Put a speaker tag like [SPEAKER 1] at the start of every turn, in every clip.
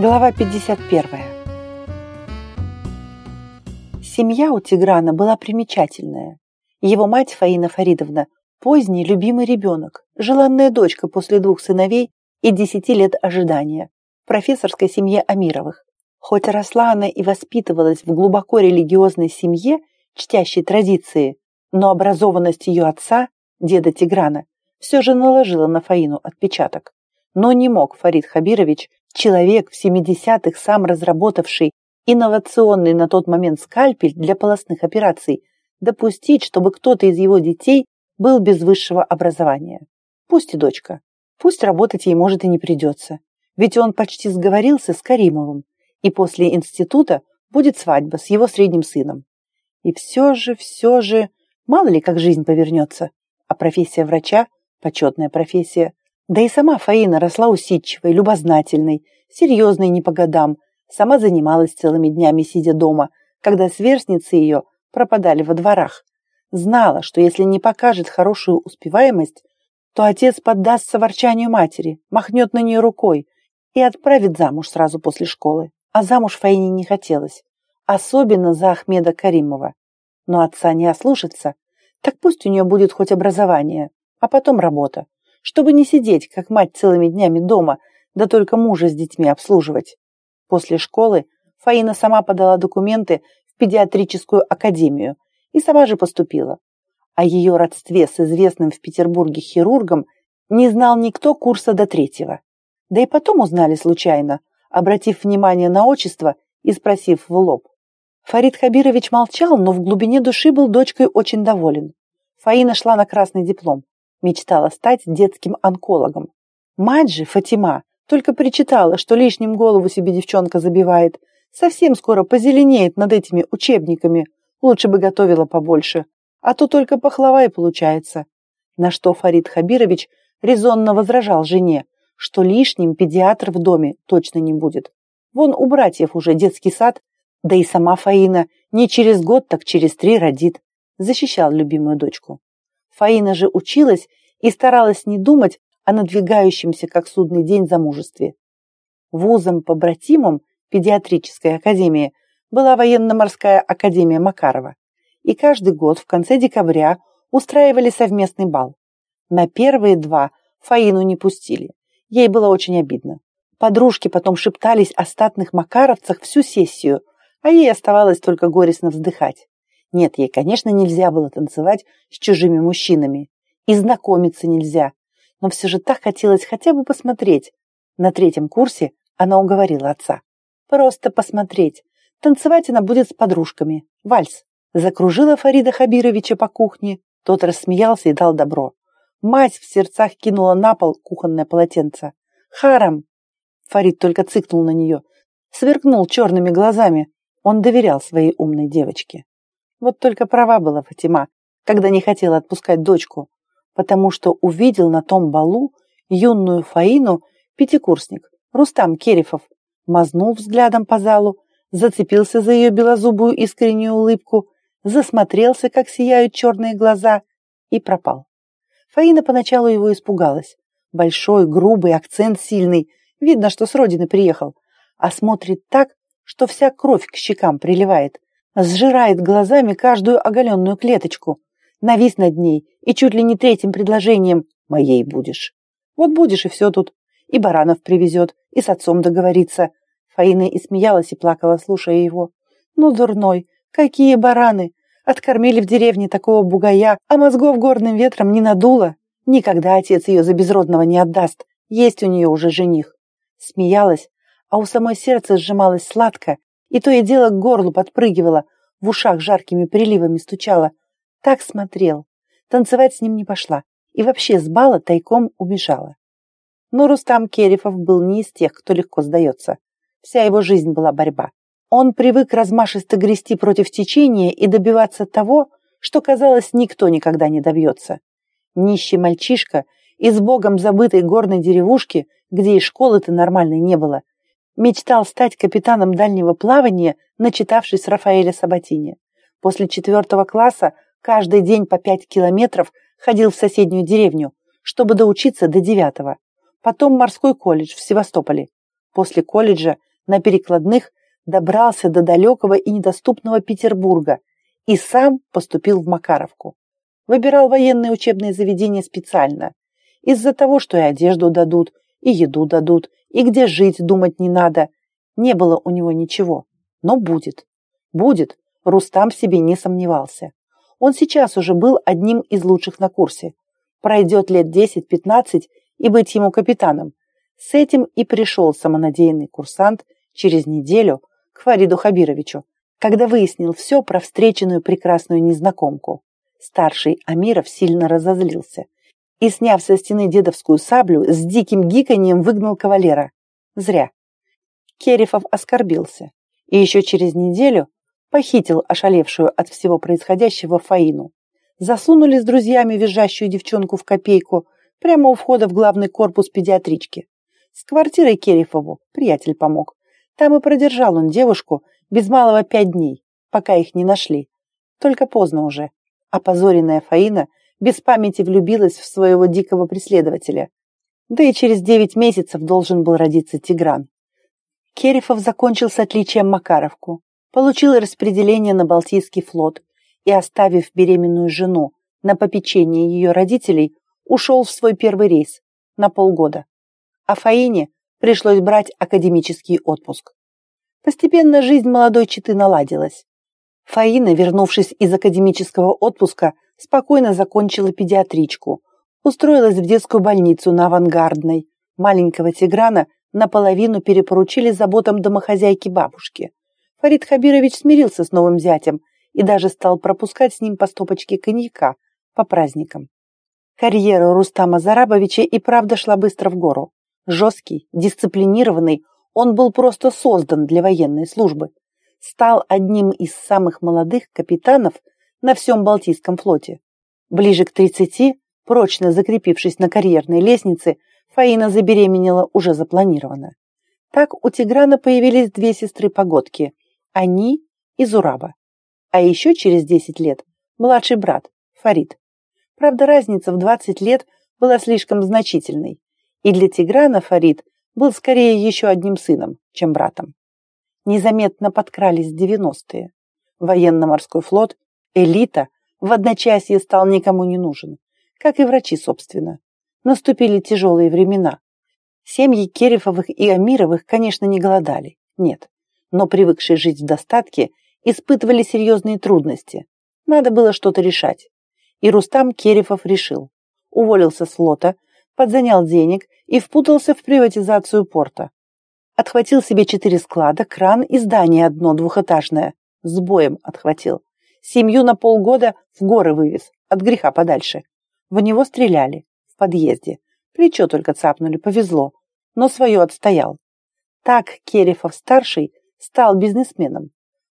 [SPEAKER 1] Глава 51. Семья у Тиграна была примечательная. Его мать Фаина Фаридовна – поздний любимый ребенок, желанная дочка после двух сыновей и десяти лет ожидания, профессорской семье Амировых. Хоть росла она и воспитывалась в глубоко религиозной семье, чтящей традиции, но образованность ее отца, деда Тиграна, все же наложила на Фаину отпечаток. Но не мог Фарид Хабирович Человек в 70-х, сам разработавший инновационный на тот момент скальпель для полостных операций, допустить, чтобы кто-то из его детей был без высшего образования. Пусть и дочка. Пусть работать ей, может, и не придется. Ведь он почти сговорился с Каримовым, и после института будет свадьба с его средним сыном. И все же, все же, мало ли как жизнь повернется. А профессия врача – почетная профессия. Да и сама Фаина росла усидчивой, любознательной, серьезной не по годам, сама занималась целыми днями, сидя дома, когда сверстницы ее пропадали во дворах. Знала, что если не покажет хорошую успеваемость, то отец поддастся ворчанию матери, махнет на нее рукой и отправит замуж сразу после школы. А замуж Фаине не хотелось, особенно за Ахмеда Каримова. Но отца не ослушаться, так пусть у нее будет хоть образование, а потом работа чтобы не сидеть, как мать, целыми днями дома, да только мужа с детьми обслуживать. После школы Фаина сама подала документы в педиатрическую академию и сама же поступила. О ее родстве с известным в Петербурге хирургом не знал никто курса до третьего. Да и потом узнали случайно, обратив внимание на отчество и спросив в лоб. Фарид Хабирович молчал, но в глубине души был дочкой очень доволен. Фаина шла на красный диплом мечтала стать детским онкологом. Мать же, Фатима, только причитала, что лишним голову себе девчонка забивает. Совсем скоро позеленеет над этими учебниками. Лучше бы готовила побольше. А то только пахлава и получается. На что Фарид Хабирович резонно возражал жене, что лишним педиатр в доме точно не будет. Вон у братьев уже детский сад, да и сама Фаина не через год, так через три родит. Защищал любимую дочку. Фаина же училась и старалась не думать о надвигающемся как судный день замужестве. Вузом-побратимом педиатрической академии была военно-морская академия Макарова, и каждый год в конце декабря устраивали совместный бал. На первые два Фаину не пустили. Ей было очень обидно. Подружки потом шептались о статных макаровцах всю сессию, а ей оставалось только горестно вздыхать. Нет, ей, конечно, нельзя было танцевать с чужими мужчинами. И знакомиться нельзя. Но все же так хотелось хотя бы посмотреть. На третьем курсе она уговорила отца. Просто посмотреть. Танцевать она будет с подружками. Вальс. Закружила Фарида Хабировича по кухне. Тот рассмеялся и дал добро. Мать в сердцах кинула на пол кухонное полотенце. «Харам!» Фарид только цыкнул на нее. Сверкнул черными глазами. Он доверял своей умной девочке. Вот только права была Фатима, когда не хотела отпускать дочку, потому что увидел на том балу юную Фаину пятикурсник Рустам Керифов, мазнул взглядом по залу, зацепился за ее белозубую искреннюю улыбку, засмотрелся, как сияют черные глаза, и пропал. Фаина поначалу его испугалась. Большой, грубый, акцент сильный, видно, что с родины приехал, а смотрит так, что вся кровь к щекам приливает, сжирает глазами каждую оголенную клеточку, навис над ней и чуть ли не третьим предложением «моей будешь». Вот будешь и все тут. И Баранов привезет, и с отцом договорится. Фаина и смеялась, и плакала, слушая его. Ну, дурной, какие бараны! Откормили в деревне такого бугая, а мозгов горным ветром не надуло. Никогда отец ее за безродного не отдаст. Есть у нее уже жених. Смеялась, а у самой сердце сжималось сладко, и то и дело к горлу подпрыгивала, в ушах жаркими приливами стучала. Так смотрел. Танцевать с ним не пошла. И вообще с бала тайком убежала. Но Рустам Керифов был не из тех, кто легко сдается. Вся его жизнь была борьба. Он привык размашисто грести против течения и добиваться того, что, казалось, никто никогда не добьется. Нищий мальчишка из богом забытой горной деревушки, где и школы-то нормальной не было, мечтал стать капитаном дальнего плавания, начитавшись Рафаэля Сабатини. После четвертого класса каждый день по пять километров ходил в соседнюю деревню, чтобы доучиться до девятого. Потом морской колледж в Севастополе. После колледжа на перекладных добрался до далекого и недоступного Петербурга и сам поступил в Макаровку. Выбирал военные учебные заведения специально, из-за того, что и одежду дадут, и еду дадут, и где жить думать не надо. Не было у него ничего, но будет. Будет, Рустам себе не сомневался. Он сейчас уже был одним из лучших на курсе. Пройдет лет 10-15 и быть ему капитаном. С этим и пришел самонадеянный курсант через неделю к Фариду Хабировичу, когда выяснил все про встреченную прекрасную незнакомку. Старший Амиров сильно разозлился и, сняв со стены дедовскую саблю, с диким гиканьем выгнал кавалера. Зря. Керифов оскорбился и еще через неделю похитил ошалевшую от всего происходящего Фаину. Засунули с друзьями визжащую девчонку в копейку прямо у входа в главный корпус педиатрички. С квартирой Керифову приятель помог. Там и продержал он девушку без малого пять дней, пока их не нашли. Только поздно уже. Опозоренная Фаина без памяти влюбилась в своего дикого преследователя. Да и через девять месяцев должен был родиться Тигран. Керифов закончил с отличием Макаровку получил распределение на Балтийский флот и, оставив беременную жену на попечение ее родителей, ушел в свой первый рейс на полгода. А Фаине пришлось брать академический отпуск. Постепенно жизнь молодой четы наладилась. Фаина, вернувшись из академического отпуска, спокойно закончила педиатричку, устроилась в детскую больницу на Авангардной. Маленького Тиграна наполовину перепоручили заботам домохозяйки бабушки. Фарид Хабирович смирился с новым зятем и даже стал пропускать с ним по стопочке коньяка по праздникам. Карьера Рустама Зарабовича и правда шла быстро в гору. Жесткий, дисциплинированный, он был просто создан для военной службы. Стал одним из самых молодых капитанов на всем Балтийском флоте. Ближе к 30, прочно закрепившись на карьерной лестнице, Фаина забеременела уже запланированно. Так у Тиграна появились две сестры-погодки они из Ураба. А еще через 10 лет младший брат, Фарид. Правда, разница в 20 лет была слишком значительной, и для Тиграна Фарид был скорее еще одним сыном, чем братом. Незаметно подкрались 90-е. Военно-морской флот, элита, в одночасье стал никому не нужен, как и врачи, собственно. Наступили тяжелые времена. Семьи Керифовых и Амировых, конечно, не голодали, нет но привыкшие жить в достатке, испытывали серьезные трудности. Надо было что-то решать. И Рустам Керифов решил. Уволился с флота, подзанял денег и впутался в приватизацию порта. Отхватил себе четыре склада, кран и здание одно двухэтажное. С боем отхватил. Семью на полгода в горы вывез, от греха подальше. В него стреляли, в подъезде. Плечо только цапнули, повезло. Но свое отстоял. Так Керифов-старший стал бизнесменом.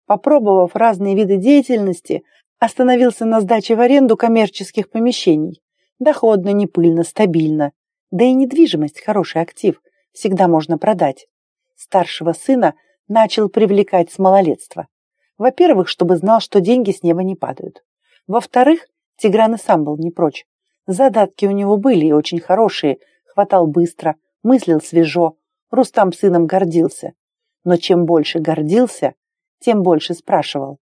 [SPEAKER 1] Попробовав разные виды деятельности, остановился на сдаче в аренду коммерческих помещений. Доходно, не пыльно, стабильно. Да и недвижимость – хороший актив, всегда можно продать. Старшего сына начал привлекать с малолетства. Во-первых, чтобы знал, что деньги с неба не падают. Во-вторых, Тигран и сам был не прочь. Задатки у него были и очень хорошие, хватал быстро, мыслил свежо, Рустам сыном гордился но чем больше гордился, тем больше спрашивал.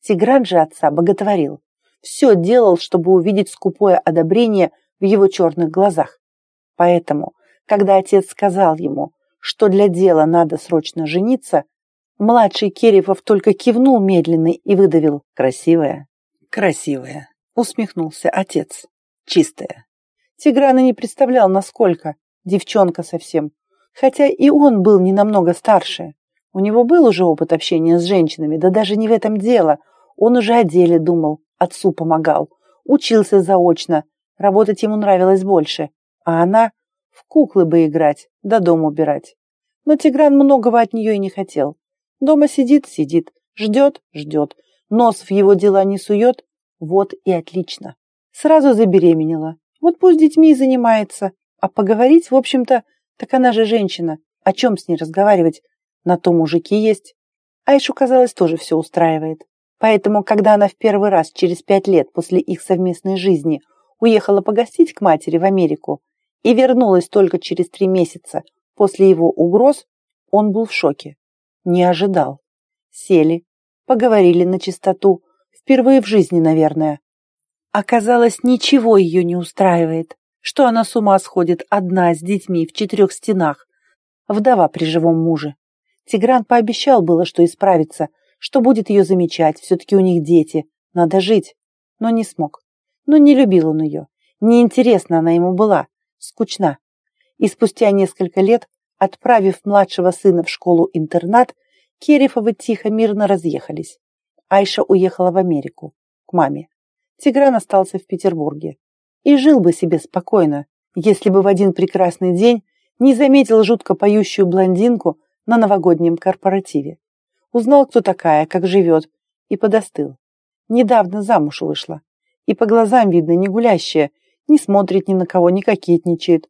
[SPEAKER 1] Тигран же отца боготворил. Все делал, чтобы увидеть скупое одобрение в его черных глазах. Поэтому, когда отец сказал ему, что для дела надо срочно жениться, младший Керевов только кивнул медленно и выдавил «красивая». «Красивая», — усмехнулся отец. «Чистая». Тигран и не представлял, насколько. Девчонка совсем. Хотя и он был не намного старше. У него был уже опыт общения с женщинами, да даже не в этом дело. Он уже о деле думал, отцу помогал, учился заочно, работать ему нравилось больше, а она в куклы бы играть, да дом убирать. Но Тигран многого от нее и не хотел. Дома сидит, сидит, ждет, ждет, нос в его дела не сует, вот и отлично. Сразу забеременела, вот пусть детьми и занимается, а поговорить, в общем-то, так она же женщина, о чем с ней разговаривать, на то мужики есть. Айшу, казалось, тоже все устраивает. Поэтому, когда она в первый раз через пять лет после их совместной жизни уехала погостить к матери в Америку и вернулась только через три месяца после его угроз, он был в шоке. Не ожидал. Сели, поговорили на чистоту, впервые в жизни, наверное. Оказалось, ничего ее не устраивает, что она с ума сходит одна с детьми в четырех стенах, вдова при живом муже. Тигран пообещал было, что исправится, что будет ее замечать, все-таки у них дети, надо жить, но не смог. Но не любил он ее, неинтересна она ему была, скучна. И спустя несколько лет, отправив младшего сына в школу-интернат, Керифовы тихо, мирно разъехались. Айша уехала в Америку, к маме. Тигран остался в Петербурге. И жил бы себе спокойно, если бы в один прекрасный день не заметил жутко поющую блондинку на новогоднем корпоративе. Узнал, кто такая, как живет, и подостыл. Недавно замуж вышла. И по глазам видно не гулящая, не смотрит ни на кого, не кокетничает.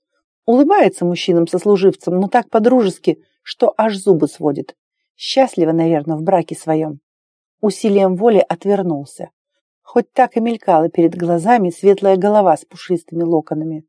[SPEAKER 1] Улыбается мужчинам-сослуживцам, но так по-дружески, что аж зубы сводит. Счастлива, наверное, в браке своем. Усилием воли отвернулся. Хоть так и мелькала перед глазами светлая голова с пушистыми локонами.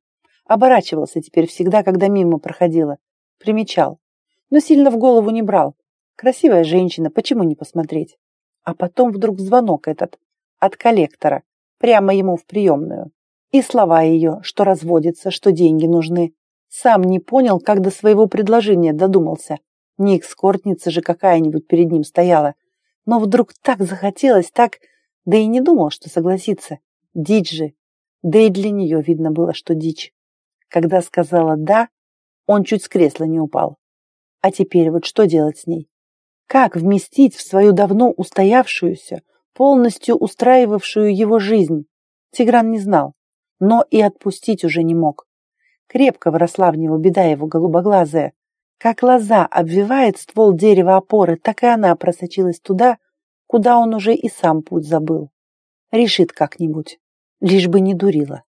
[SPEAKER 1] Оборачивался теперь всегда, когда мимо проходила. Примечал. Но сильно в голову не брал. Красивая женщина, почему не посмотреть? А потом вдруг звонок этот. От коллектора. Прямо ему в приемную. И слова ее, что разводится, что деньги нужны. Сам не понял, как до своего предложения додумался. Не экскортница же какая-нибудь перед ним стояла. Но вдруг так захотелось, так... Да и не думал, что согласится. Дичь же. Да и для нее видно было, что дичь. Когда сказала «да», он чуть с кресла не упал. А теперь вот что делать с ней? Как вместить в свою давно устоявшуюся, полностью устраивавшую его жизнь? Тигран не знал, но и отпустить уже не мог. Крепко вросла в него беда его голубоглазая. Как лоза обвивает ствол дерева опоры, так и она просочилась туда, куда он уже и сам путь забыл. Решит как-нибудь, лишь бы не дурила.